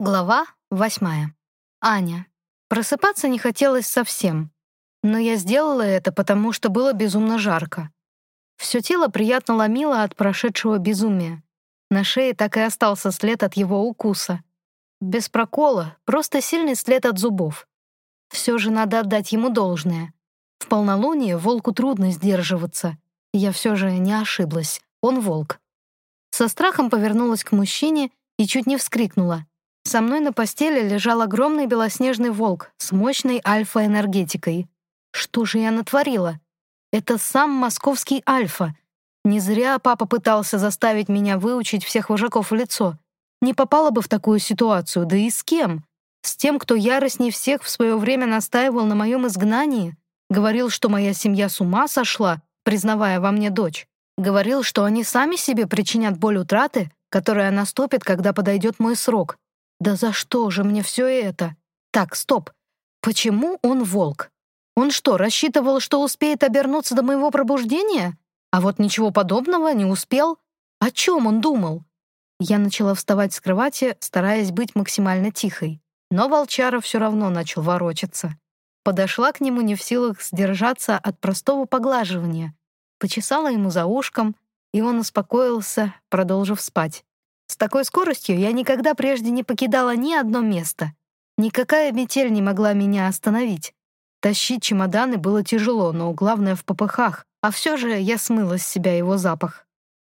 Глава восьмая. Аня. Просыпаться не хотелось совсем, но я сделала это, потому что было безумно жарко. Все тело приятно ломило от прошедшего безумия. На шее так и остался след от его укуса. Без прокола, просто сильный след от зубов. Все же надо отдать ему должное. В полнолуние волку трудно сдерживаться. Я все же не ошиблась. Он волк. Со страхом повернулась к мужчине и чуть не вскрикнула. Со мной на постели лежал огромный белоснежный волк с мощной альфа-энергетикой. Что же я натворила? Это сам московский альфа. Не зря папа пытался заставить меня выучить всех вожаков в лицо. Не попала бы в такую ситуацию, да и с кем? С тем, кто яростней всех в свое время настаивал на моем изгнании? Говорил, что моя семья с ума сошла, признавая во мне дочь. Говорил, что они сами себе причинят боль утраты, которая наступит, когда подойдет мой срок. Да за что же мне все это? Так, стоп. Почему он волк? Он что, рассчитывал, что успеет обернуться до моего пробуждения? А вот ничего подобного не успел. О чем он думал? Я начала вставать с кровати, стараясь быть максимально тихой. Но волчара все равно начал ворочаться. Подошла к нему не в силах сдержаться от простого поглаживания. Почесала ему за ушком, и он успокоился, продолжив спать. Такой скоростью я никогда прежде не покидала ни одно место. Никакая метель не могла меня остановить. Тащить чемоданы было тяжело, но главное в попыхах, а все же я смыла с себя его запах.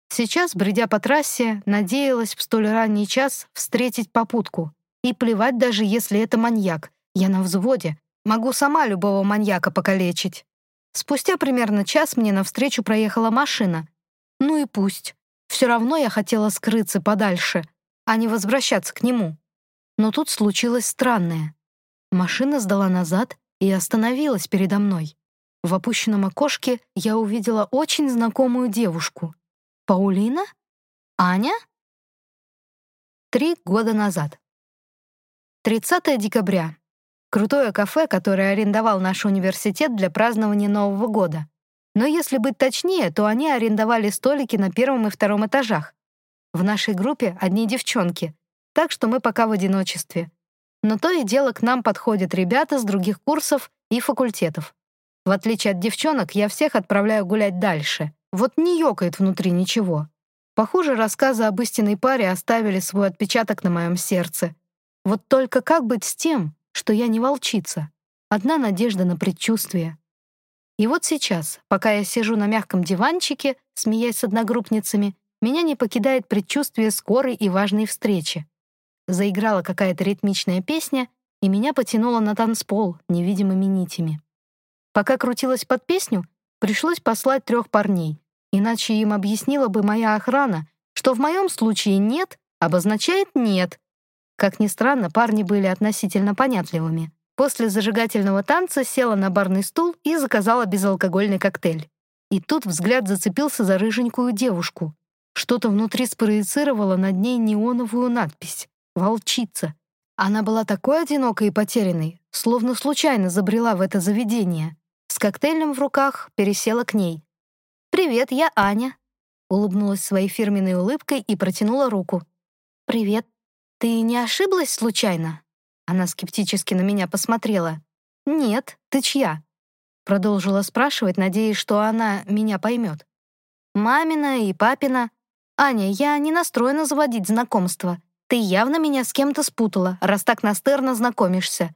Сейчас, бредя по трассе, надеялась в столь ранний час встретить попутку. И плевать даже, если это маньяк. Я на взводе. Могу сама любого маньяка покалечить. Спустя примерно час мне навстречу проехала машина. Ну и пусть. Все равно я хотела скрыться подальше, а не возвращаться к нему. Но тут случилось странное. Машина сдала назад и остановилась передо мной. В опущенном окошке я увидела очень знакомую девушку. Паулина? Аня? Три года назад. 30 декабря. Крутое кафе, которое арендовал наш университет для празднования Нового года. Но если быть точнее, то они арендовали столики на первом и втором этажах. В нашей группе одни девчонки, так что мы пока в одиночестве. Но то и дело к нам подходят ребята с других курсов и факультетов. В отличие от девчонок, я всех отправляю гулять дальше. Вот не ёкает внутри ничего. Похоже, рассказы об истинной паре оставили свой отпечаток на моем сердце. Вот только как быть с тем, что я не волчица? Одна надежда на предчувствие. И вот сейчас, пока я сижу на мягком диванчике, смеясь с одногруппницами, меня не покидает предчувствие скорой и важной встречи. Заиграла какая-то ритмичная песня, и меня потянуло на танцпол невидимыми нитями. Пока крутилась под песню, пришлось послать трех парней, иначе им объяснила бы моя охрана, что в моем случае «нет» обозначает «нет». Как ни странно, парни были относительно понятливыми. После зажигательного танца села на барный стул и заказала безалкогольный коктейль. И тут взгляд зацепился за рыженькую девушку. Что-то внутри спроецировало над ней неоновую надпись «Волчица». Она была такой одинокой и потерянной, словно случайно забрела в это заведение. С коктейлем в руках пересела к ней. «Привет, я Аня», — улыбнулась своей фирменной улыбкой и протянула руку. «Привет. Ты не ошиблась случайно?» Она скептически на меня посмотрела. «Нет, ты чья?» Продолжила спрашивать, надеясь, что она меня поймет. «Мамина и папина. Аня, я не настроена заводить знакомства. Ты явно меня с кем-то спутала, раз так настырно знакомишься».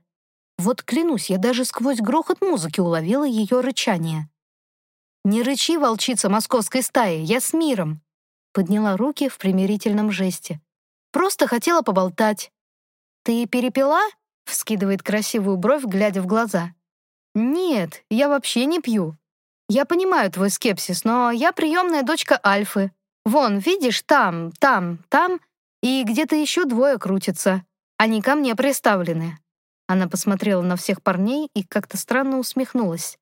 Вот клянусь, я даже сквозь грохот музыки уловила ее рычание. «Не рычи, волчица московской стаи, я с миром!» Подняла руки в примирительном жесте. «Просто хотела поболтать. «Ты перепила?» — вскидывает красивую бровь, глядя в глаза. «Нет, я вообще не пью. Я понимаю твой скепсис, но я приемная дочка Альфы. Вон, видишь, там, там, там, и где-то еще двое крутятся. Они ко мне приставлены». Она посмотрела на всех парней и как-то странно усмехнулась.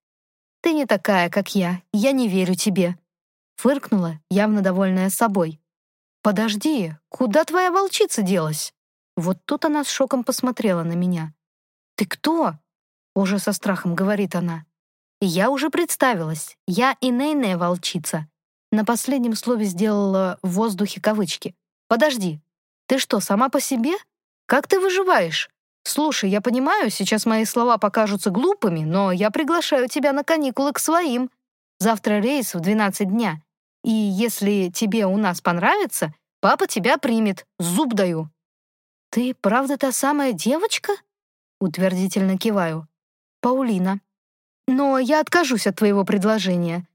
«Ты не такая, как я. Я не верю тебе». Фыркнула, явно довольная собой. «Подожди, куда твоя волчица делась?» Вот тут она с шоком посмотрела на меня. «Ты кто?» — уже со страхом говорит она. я уже представилась. Я Инейная волчица. На последнем слове сделала в воздухе кавычки. «Подожди, ты что, сама по себе? Как ты выживаешь? Слушай, я понимаю, сейчас мои слова покажутся глупыми, но я приглашаю тебя на каникулы к своим. Завтра рейс в 12 дня. И если тебе у нас понравится, папа тебя примет, зуб даю». «Ты правда та самая девочка?» Утвердительно киваю. «Паулина. Но я откажусь от твоего предложения.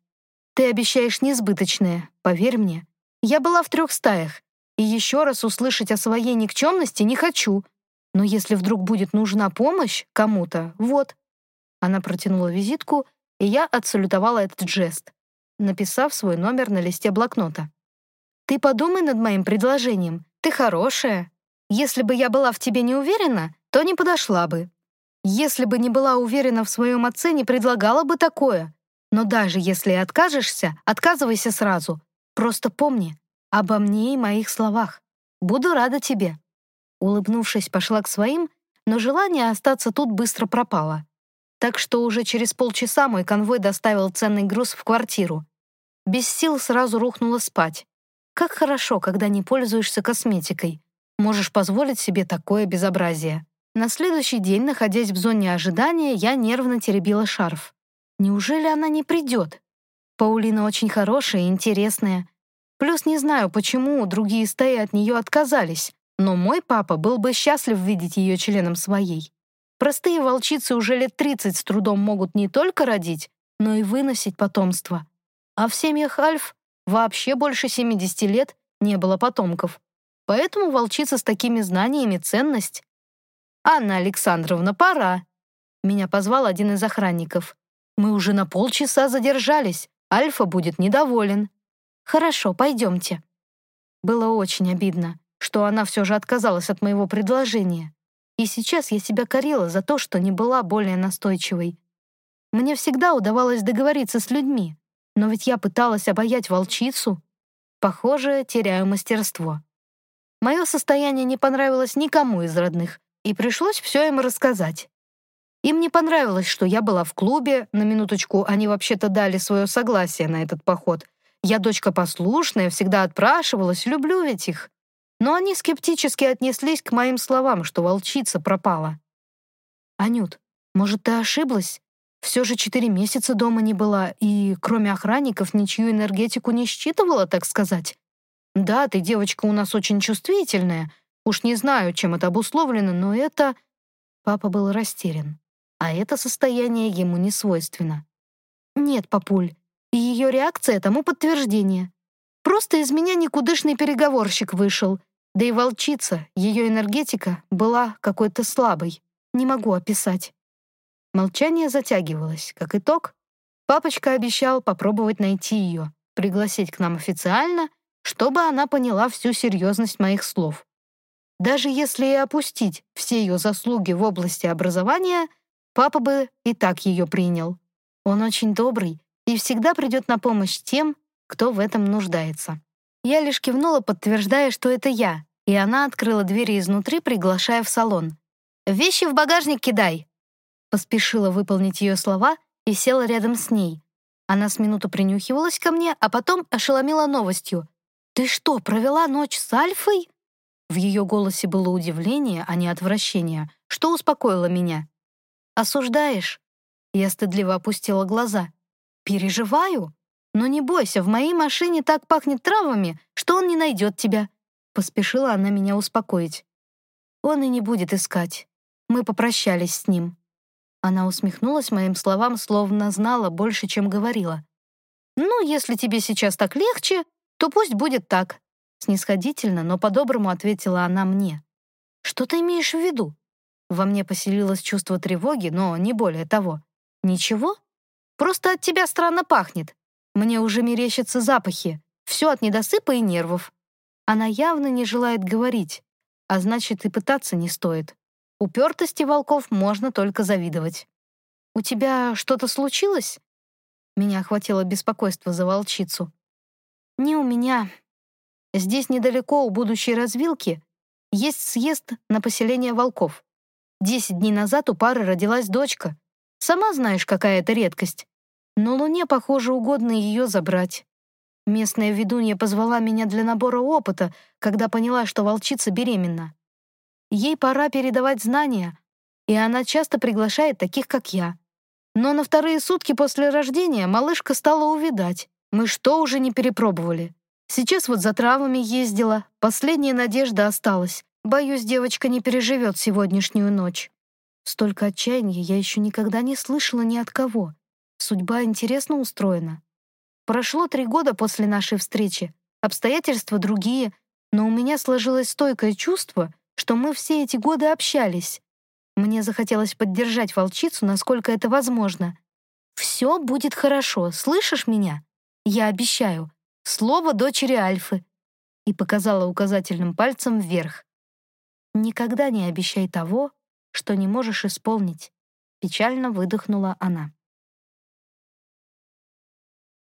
Ты обещаешь несбыточное, поверь мне. Я была в трех стаях, и еще раз услышать о своей никчемности не хочу. Но если вдруг будет нужна помощь кому-то, вот». Она протянула визитку, и я отсалютовала этот жест, написав свой номер на листе блокнота. «Ты подумай над моим предложением. Ты хорошая. Если бы я была в тебе не уверена, то не подошла бы. Если бы не была уверена в своем отце, не предлагала бы такое. Но даже если откажешься, отказывайся сразу. Просто помни обо мне и моих словах. Буду рада тебе». Улыбнувшись, пошла к своим, но желание остаться тут быстро пропало. Так что уже через полчаса мой конвой доставил ценный груз в квартиру. Без сил сразу рухнула спать. Как хорошо, когда не пользуешься косметикой. Можешь позволить себе такое безобразие. На следующий день, находясь в зоне ожидания, я нервно теребила шарф. Неужели она не придет? Паулина очень хорошая и интересная. Плюс не знаю, почему другие стаи от нее отказались, но мой папа был бы счастлив видеть ее членом своей. Простые волчицы уже лет 30 с трудом могут не только родить, но и выносить потомство. А в семьях альф вообще больше 70 лет не было потомков. Поэтому волчица с такими знаниями — ценность. «Анна Александровна, пора!» Меня позвал один из охранников. «Мы уже на полчаса задержались. Альфа будет недоволен». «Хорошо, пойдемте». Было очень обидно, что она все же отказалась от моего предложения. И сейчас я себя корила за то, что не была более настойчивой. Мне всегда удавалось договориться с людьми, но ведь я пыталась обаять волчицу. Похоже, теряю мастерство. Мое состояние не понравилось никому из родных, и пришлось все им рассказать. Им не понравилось, что я была в клубе, на минуточку они вообще-то дали свое согласие на этот поход. Я дочка послушная, всегда отпрашивалась, люблю ведь их. Но они скептически отнеслись к моим словам, что волчица пропала. «Анют, может, ты ошиблась? Все же четыре месяца дома не была, и, кроме охранников, ничью энергетику не считывала, так сказать. Да, ты девочка у нас очень чувствительная. Уж не знаю, чем это обусловлено, но это...» Папа был растерян. А это состояние ему не свойственно. «Нет, папуль, и ее реакция тому подтверждение. Просто из меня никудышный переговорщик вышел. Да и волчица, ее энергетика была какой-то слабой. Не могу описать». Молчание затягивалось. Как итог, папочка обещал попробовать найти ее, пригласить к нам официально чтобы она поняла всю серьезность моих слов. Даже если и опустить все ее заслуги в области образования, папа бы и так ее принял. Он очень добрый и всегда придет на помощь тем, кто в этом нуждается. Я лишь кивнула, подтверждая, что это я, и она открыла двери изнутри, приглашая в салон. «Вещи в багажник кидай!» Поспешила выполнить ее слова и села рядом с ней. Она с минуту принюхивалась ко мне, а потом ошеломила новостью. «Ты что, провела ночь с Альфой?» В ее голосе было удивление, а не отвращение, что успокоило меня. «Осуждаешь?» Я стыдливо опустила глаза. «Переживаю. Но не бойся, в моей машине так пахнет травами, что он не найдет тебя». Поспешила она меня успокоить. «Он и не будет искать. Мы попрощались с ним». Она усмехнулась моим словам, словно знала больше, чем говорила. «Ну, если тебе сейчас так легче, то пусть будет так. Снисходительно, но по-доброму ответила она мне. Что ты имеешь в виду? Во мне поселилось чувство тревоги, но не более того. Ничего? Просто от тебя странно пахнет. Мне уже мерещатся запахи. Все от недосыпа и нервов. Она явно не желает говорить, а значит и пытаться не стоит. Упертости волков можно только завидовать. «У тебя что-то случилось?» Меня охватило беспокойство за волчицу. «Не у меня. Здесь недалеко у будущей развилки есть съезд на поселение волков. Десять дней назад у пары родилась дочка. Сама знаешь, какая это редкость. Но Луне, похоже, угодно ее забрать. Местная ведунья позвала меня для набора опыта, когда поняла, что волчица беременна. Ей пора передавать знания, и она часто приглашает таких, как я. Но на вторые сутки после рождения малышка стала увидать. Мы что уже не перепробовали? Сейчас вот за травами ездила, последняя надежда осталась. Боюсь, девочка не переживет сегодняшнюю ночь. Столько отчаяния я еще никогда не слышала ни от кого. Судьба интересно устроена. Прошло три года после нашей встречи, обстоятельства другие, но у меня сложилось стойкое чувство, что мы все эти годы общались. Мне захотелось поддержать волчицу, насколько это возможно. «Все будет хорошо, слышишь меня? Я обещаю. Слово дочери Альфы». И показала указательным пальцем вверх. «Никогда не обещай того, что не можешь исполнить», — печально выдохнула она.